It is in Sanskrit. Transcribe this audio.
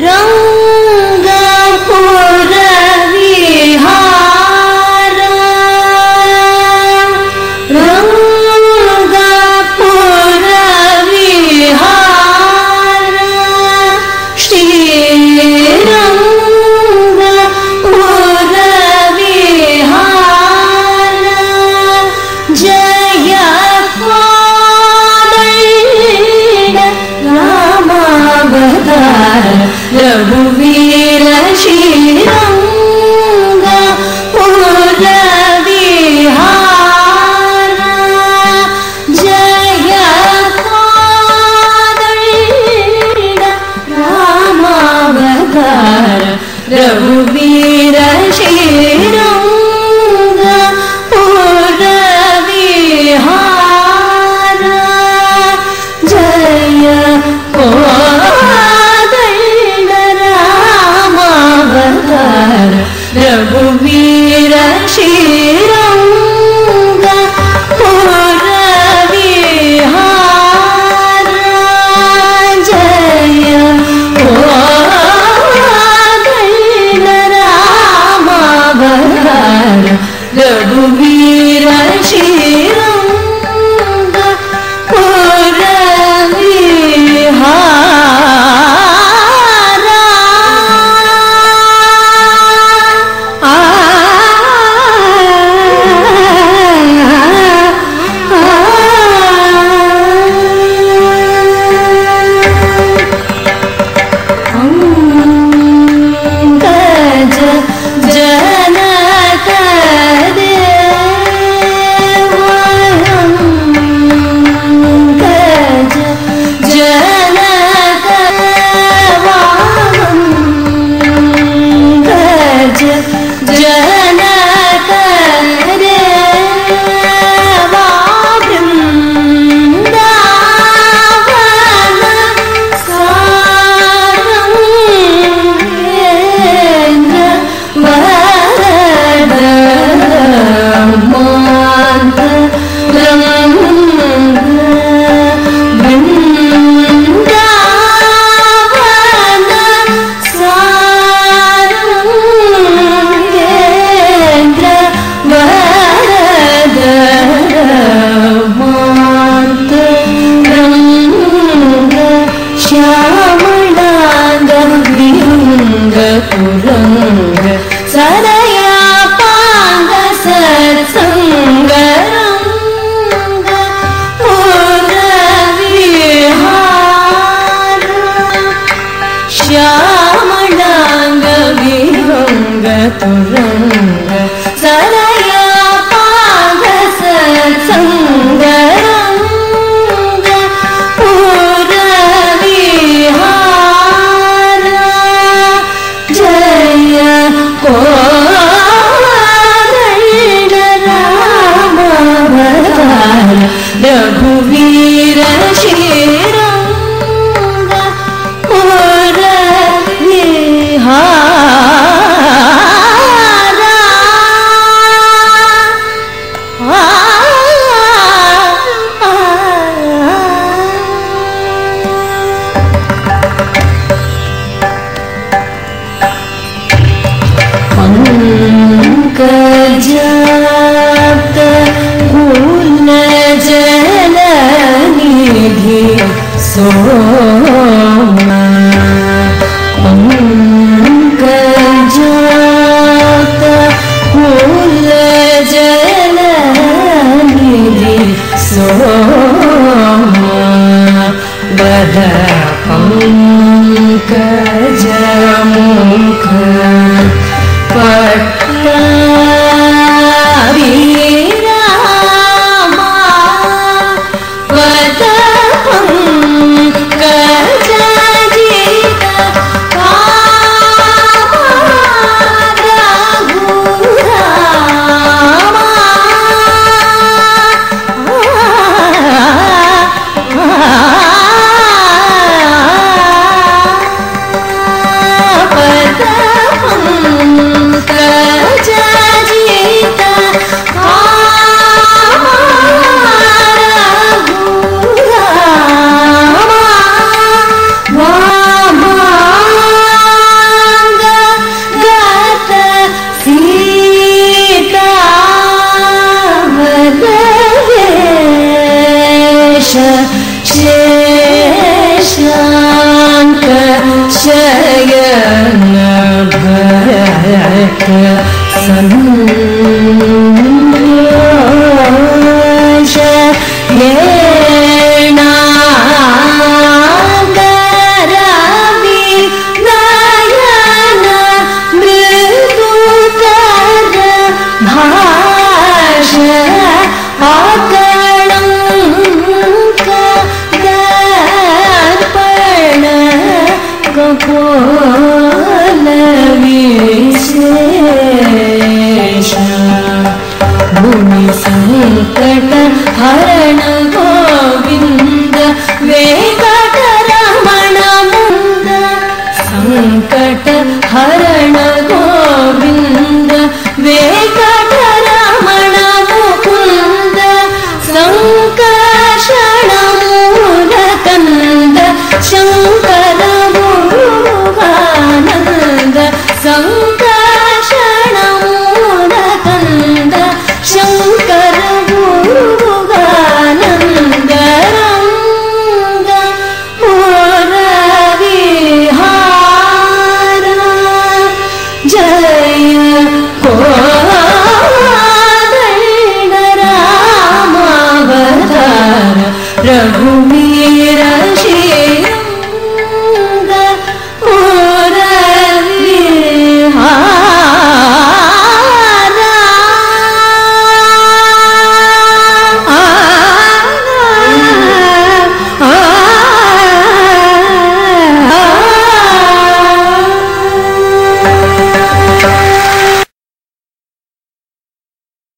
Rão the पङ्कजात गुणजलनिधि सोमा आकळङ्क भू मे